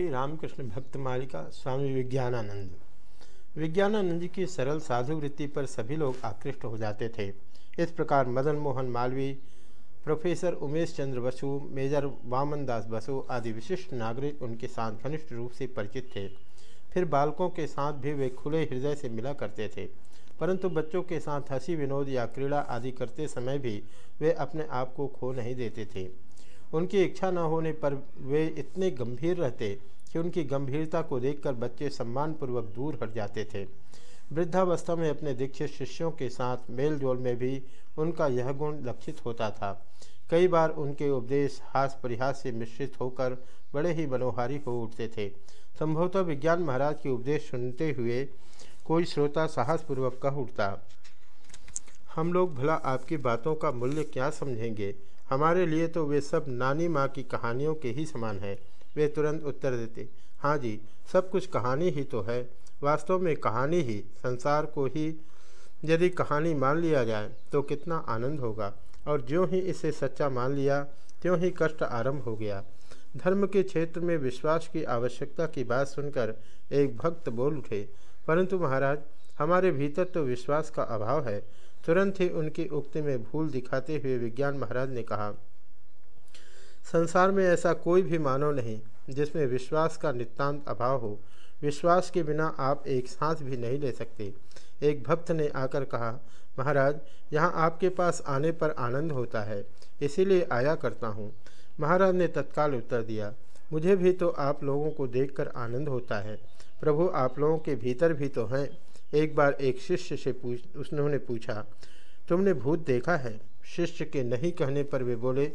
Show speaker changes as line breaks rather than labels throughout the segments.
श्री रामकृष्ण भक्त मालिका स्वामी विज्ञानानंद। विज्ञानानंद की सरल साधु वृत्ति पर सभी लोग आकृष्ट हो जाते थे। इस प्रकार मदन मोहन मालवी प्रोफेसर उमेश चंद्र बसु, मेजर वामन दास बसु आदि विशिष्ट नागरिक उनके साथ घनिष्ठ रूप से परिचित थे। फिर बालकों के साथ भी वे खुले हृदय से मिला करते थे। परंतु बच्चों के साथ हँसी विनोद या क्रीड़ा आदि करते समय भी वे अपने आप को खो नहीं देते थे। उनकी इच्छा न होने पर वे इतने गंभीर रहते कि उनकी गंभीरता को देखकर बच्चे सम्मानपूर्वक दूर हट जाते थे। वृद्धावस्था में अपने दीक्षित शिष्यों के साथ मेल जोल में भी उनका यह गुण लक्षित होता था। कई बार उनके उपदेश हास परिहास से मिश्रित होकर बड़े ही मनोहारी हो उठते थे। संभवतः विज्ञान महाराज के उपदेश सुनते हुए कोई श्रोता साहसपूर्वक कह उठता हम लोग भला आपकी बातों का मूल्य क्या समझेंगे? हमारे लिए तो वे सब नानी माँ की कहानियों के ही समान है। वे तुरंत उत्तर देते हाँ जी, सब कुछ कहानी ही तो है। वास्तव में कहानी ही, संसार को ही यदि कहानी मान लिया जाए तो कितना आनंद होगा। और ज्यों ही इसे सच्चा मान लिया, त्यों ही कष्ट आरंभ हो गया। धर्म के क्षेत्र में विश्वास की आवश्यकता की बात सुनकर एक भक्त बोल उठे, परंतु महाराज, हमारे भीतर तो विश्वास का अभाव है। तुरंत ही उनकी उक्ति में भूल दिखाते हुए विज्ञान महाराज ने कहा, संसार में ऐसा कोई भी मानव नहीं, जिसमें विश्वास का नितांत अभाव हो। विश्वास के बिना आप एक सांस भी नहीं ले सकते। एक भक्त ने आकर कहा, महाराज, यहाँ आपके पास आने पर आनंद होता है, इसीलिए आया करता हूँ। महाराज ने तत्काल उत्तर दिया, मुझे भी तो आप लोगों को देखकर आनंद होता है। प्रभु आप लोगों के भीतर भी तो हैं। एक बार एक शिष्य से पूछ उन्होंने पूछा, तुमने भूत देखा है? शिष्य के नहीं कहने पर वे बोले,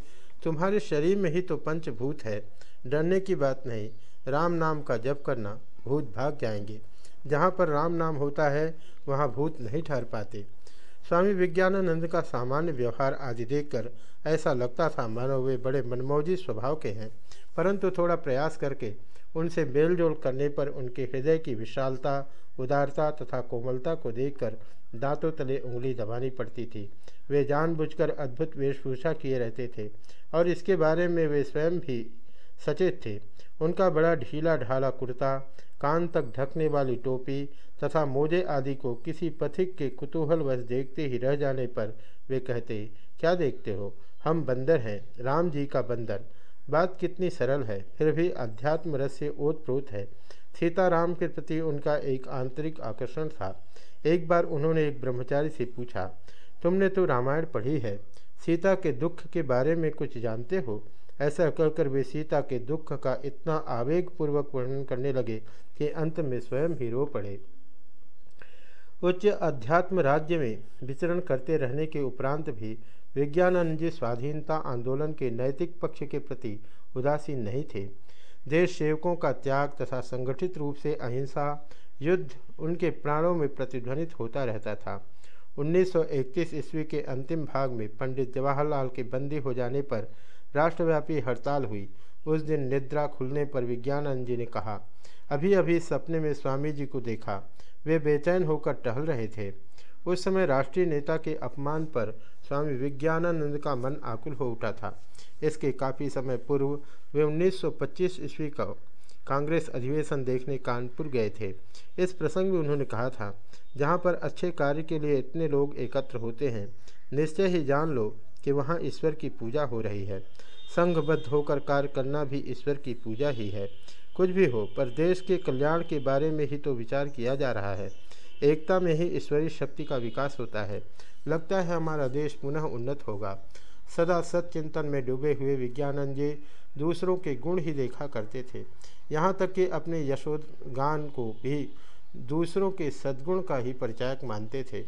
तुम्हारे शरीर में ही तो पंचभूत है, डरने की बात नहीं, राम नाम का जप करना, भूत भाग जाएँगे। जहाँ पर राम नाम होता है, वहाँ भूत नहीं ठहर पाते। स्वामी विज्ञानानंद का सामान्य व्यवहार आदि देखकर ऐसा लगता था मानो वे बड़े मनमौजी स्वभाव के हैं। परंतु थोड़ा प्रयास करके उनसे मेलजोल करने पर उनके हृदय की विशालता, उदारता तथा कोमलता को देखकर दांतों तले उंगली दबानी पड़ती थी। वे जानबूझकर अद्भुत वेशभूषा किए रहते थे और इसके बारे में वे स्वयं भी सचेत थे। उनका बड़ा ढीला ढाला कुर्ता, कान तक ढकने वाली टोपी तथा मोजे आदि को किसी पथिक के कुतूहलवश देखते ही रह जाने पर वे कहते, क्या देखते हो? हम बंदर हैं, राम जी का बंदर। बात कितनी सरल है, फिर भी अध्यात्म रस से ओतप्रोत है। सीताराम के प्रति उनका एक आंतरिक आकर्षण था। एक बार उन्होंने एक ब्रह्मचारी से पूछा, तुमने तो रामायण पढ़ी है, सीता के दुख के बारे में कुछ जानते हो? ऐसा कहकर वे सीता के दुख का इतना आवेगपूर्वक वर्णन करने लगे कि अंत में स्वयं ही रो पड़े। उच्च अध्यात्म राज्य में विचरण करते रहने के उपरांत भी विज्ञानानंद जी स्वाधीनता आंदोलन के नैतिक पक्ष के प्रति उदासीन नहीं थे। देश सेवकों का त्याग तथा संगठित रूप से अहिंसा, युद्ध उनके प्राणों में प्रतिध्वनित होता रहता था। 1921 ईस्वी के अंतिम भाग में पंडित जवाहरलाल के बंदी हो जाने पर राष्ट्रव्यापी हड़ताल हुई। उस दिन निद्रा खुलने पर विज्ञानंद जी ने कहा अभी अभी सपने में स्वामी जी को देखा। वे बेचैन होकर टहल रहे थे। उस समय राष्ट्रीय नेता के अपमान पर स्वामी विज्ञानानंद का मन आकुल हो उठा था। इसके काफ़ी समय पूर्व वे 1925 ईस्वी का कांग्रेस अधिवेशन देखने कानपुर गए थे। इस प्रसंग में उन्होंने कहा था, जहाँ पर अच्छे कार्य के लिए इतने लोग एकत्र होते हैं, निश्चय ही जान लो कि वहाँ ईश्वर की पूजा हो रही है। संघबद्ध होकर कार्य करना भी ईश्वर की पूजा ही है। कुछ भी हो, पर देश के कल्याण के बारे में ही तो विचार किया जा रहा है। एकता में ही ईश्वरीय शक्ति का विकास होता है। लगता है हमारा देश पुनः उन्नत होगा। सदा सत्चिंतन में डूबे हुए विज्ञानंद जी दूसरों के गुण ही देखा करते थे। यहाँ तक कि अपने यशोगान को भी दूसरों के सद्गुण का ही परिचायक मानते थे।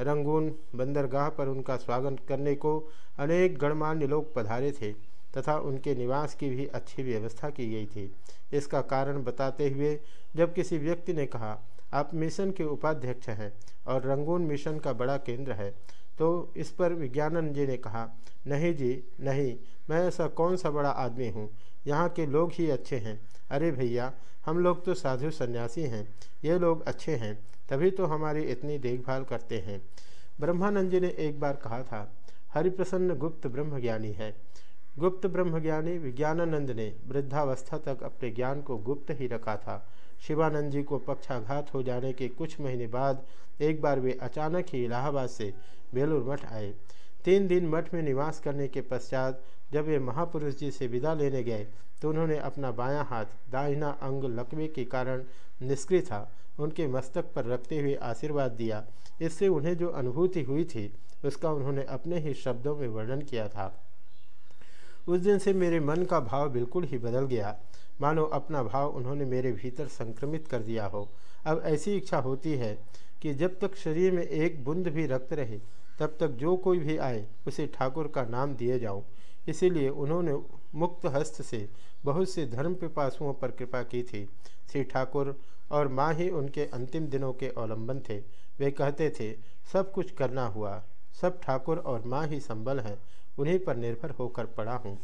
रंगून बंदरगाह पर उनका स्वागत करने को अनेक गणमान्य लोग पधारे थे तथा उनके निवास की भी अच्छी व्यवस्था की गई थी। इसका कारण बताते हुए जब किसी व्यक्ति ने कहा आप मिशन के उपाध्यक्ष हैं और रंगून मिशन का बड़ा केंद्र है। तो इस पर विज्ञानंद जी ने कहा, नहीं जी, नहीं, मैं ऐसा कौन सा बड़ा आदमी हूँ? यहाँ के लोग ही अच्छे हैं। अरे भैया, हम लोग तो साधु सन्यासी हैं, ये लोग अच्छे हैं, तभी तो हमारी इतनी देखभाल करते हैं। ब्रह्मानंद जी ने एक बार कहा था, हरिप्रसन्न गुप्त ब्रह्मज्ञानी है। गुप्त ब्रह्मज्ञानी विज्ञानानंद ने वृद्धावस्था तक अपने ज्ञान को गुप्त ही रखा था। शिवानंद जी को पक्षाघात हो जाने के कुछ महीने बाद एक बार वे अचानक ही इलाहाबाद से बेलूर मठ आए। तीन दिन मठ में निवास करने के पश्चात जब वे महापुरुष जी से विदा लेने गए तो उन्होंने अपना बायां हाथ, दाहिना अंग लकवे के कारण निष्क्रिय था। उनके मस्तक पर रखते हुए आशीर्वाद दिया। इससे उन्हें जो अनुभूति हुई थी, उसका उन्होंने अपने ही शब्दों में वर्णन किया था। उस दिन से मेरे मन का भाव बिल्कुल ही बदल गया। मानो अपना भाव उन्होंने मेरे भीतर संक्रमित कर दिया हो। अब ऐसी इच्छा होती है कि जब तक शरीर में एक बुंद भी रक्त रहे, तब तक जो कोई भी आए, उसे ठाकुर का नाम दिए जाऊँ। इसीलिए उन्होंने मुक्त हस्त से बहुत से धर्म पिपासुओं पर कृपा की थी। श्री ठाकुर और माँ ही उनके अंतिम दिनों के अवलंबन थे। वे कहते थे, सब कुछ करना हुआ। सब ठाकुर और माँ ही संबल हैं। उन्हीं पर निर्भर होकर पड़ा हूँ।